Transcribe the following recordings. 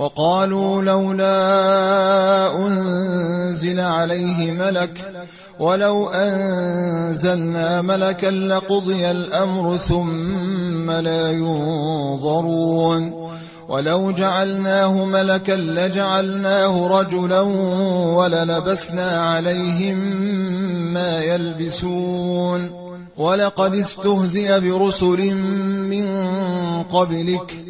وقالوا لولا أنزل عليه ملك ولو أنزلنا ملكا لقضي الأمر ثم لا ينظرون ولو جعلناه ملكا لجعلناه رجلا وللبسنا عليهم ما يلبسون ولقد استهزئ برسل من قبلك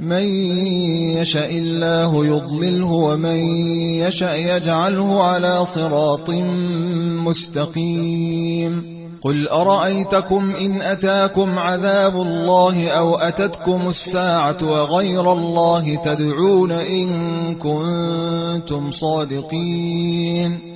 من يشاء الله يضلله ومن يشاء يجعله على صراط مستقيم. قل أرأيتكم إن أتاكم عذاب الله أو أتتكم الساعة وغير الله تدعون إن كنتم صادقين.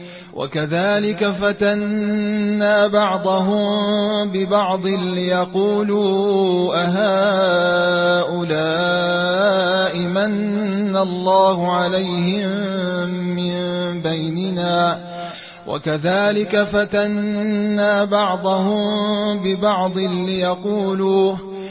وكذلك فتنا بعضهم ببعض ليقولوا أهؤلاء من الله عليهم من بيننا. وكذلك فتنا بعضهم ببعض ليقولوا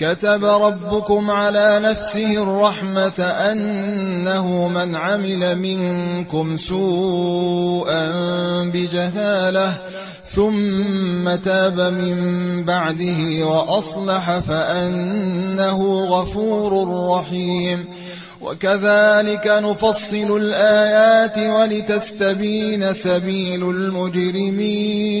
كتب ربكم على نفسه الرحمة أنه من عمل منكم سوءا بجهالة ثم تاب من بعده وأصلح فأنه غفور رحيم. وكذلك نفصل الآيات ولتستبين سبيل المجرمين.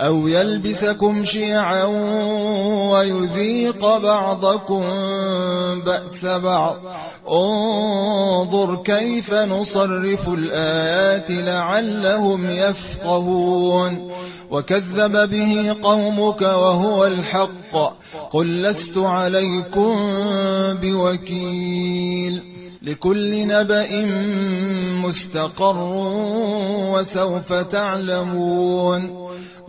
أو يلبسكم شيعا ويذيق بعضكم بأس بعض انظر كيف نصرف الآيات لعلهم يفقهون وكذب به قومك وهو الحق قل لست عليكم بوكيل لكل نبأ مستقر وسوف تعلمون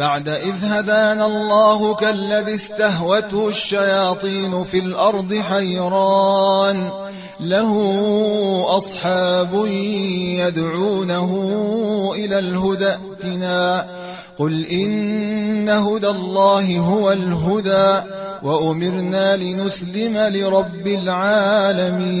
بعد إذ هدانا الله كالذي استهوته الشياطين في الأرض حيران له أصحاب يدعونه إلى الهدى ائتنا. قل إن هدى الله هو الهدى وأمرنا لنسلم لرب العالمين.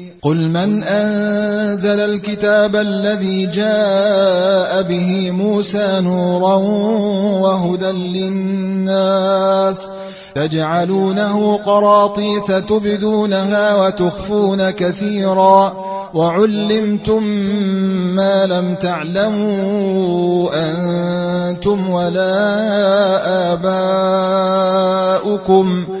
قل من أنزل الكتاب الذي جاء به موسى نورا وهدى للناس تجعلونه قراطيس تبدونها وتخفون كثيرا وعلمتم ما لم تعلموا أنتم ولا آباؤكم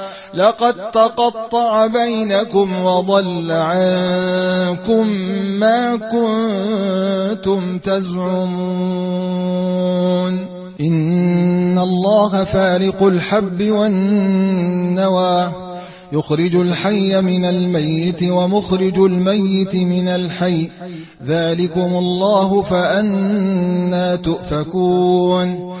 لقد تقطع بينكم وضل عنكم ما كنتم تزعمون. إن الله فارق الحب والنوى. يخرج الحي من الميت ومخرج الميت من الحي. ذلكم الله فأنا تؤفكون.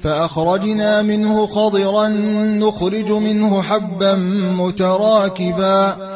فأخرجنا منه خضرا نخرج منه حبا متراكبا.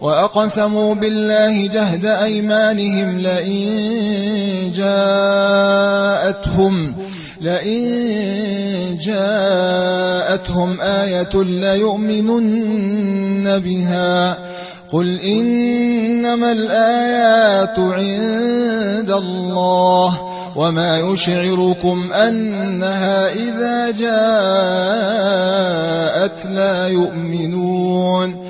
وأقسموا بالله جهد أيمانهم لئن جاءتهم لئن جاءتهم آية ليؤمنن بها. قل إنما الآيات عند الله وما يشعركم أنها إذا جاءت لا يؤمنون.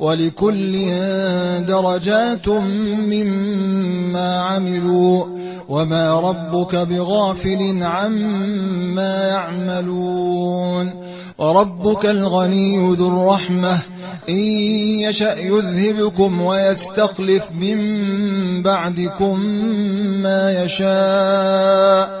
ولكل درجات مما عملوا وما ربك بغافل عما يعملون وربك الغني ذو الرحمة إن يشأ يذهبكم ويستخلف من بعدكم ما يشاء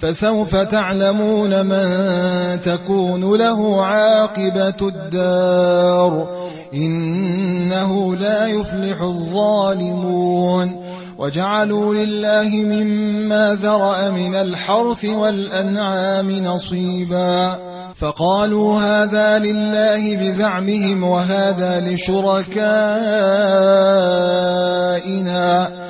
فسوف تعلمون من تكون له عاقبة الدار. إنه لا يفلح الظالمون. وجعلوا لله مما ذرأ من الحرث والأنعام نصيبا. فقالوا هذا لله بزعمهم وهذا لشركائنا.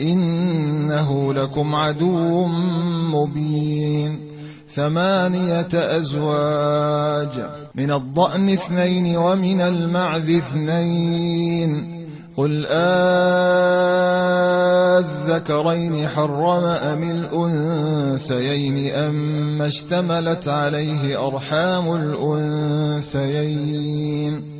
إِنَّهُ لَكُمْ عَدُوٌّ مُّبِينٌ. ثَمَانِيَةَ أَزْوَاجٍ ۖ مِّنَ الضَّأْنِ اثْنَيْنِ وَمِنَ الْمَعْزِ اثْنَيْنِ. قُلْ آلذَّكَرَيْنِ حَرَّمَ أَمِ الْأُنثَيَيْنِ أَمَّا اشْتَمَلَتْ عَلَيْهِ أَرْحَامُ الْأُنثَيَيْنِ.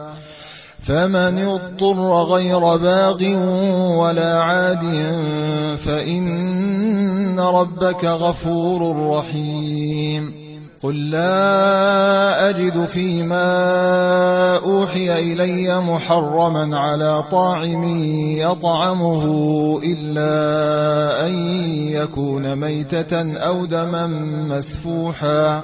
فَمَنِ اضْطُرَّ غَيْرَ بَاغٍ وَلَا عَادٍ فَإِنَّ رَبَّكَ غَفُورٌ رَّحِيمٌ. قُل لَّا أَجِدُ فِي مَا أُوحِيَ إِلَيَّ مُحَرَّمًا عَلَىٰ طَاعِمٍ يَطْعَمُهُ إِلَّا أَن يَكُونَ مَيْتَةً أَوْ دَمًا مَّسْفُوحًا.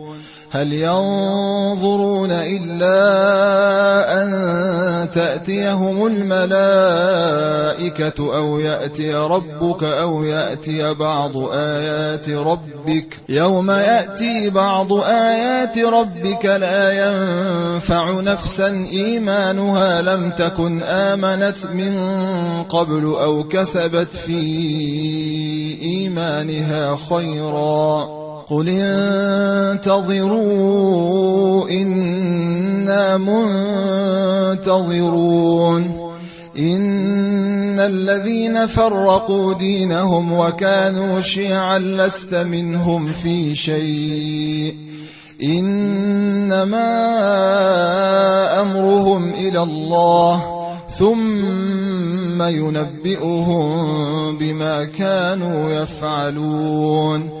هل ينظرون إلا أن تأتيهم الملائكة أو يأتي ربك أو يأتي بعض آيات ربك؟ يوم يأتي بعض آيات ربك لا ينفع نفسا إيمانها لم تكن آمنت من قبل أو كسبت في إيمانها خيرا. قل انتظروا إنا منتظرون. إن الذين فرقوا دينهم وكانوا شيعا لست منهم في شيء. إنما أمرهم إلى الله ثم ينبئهم بما كانوا يفعلون.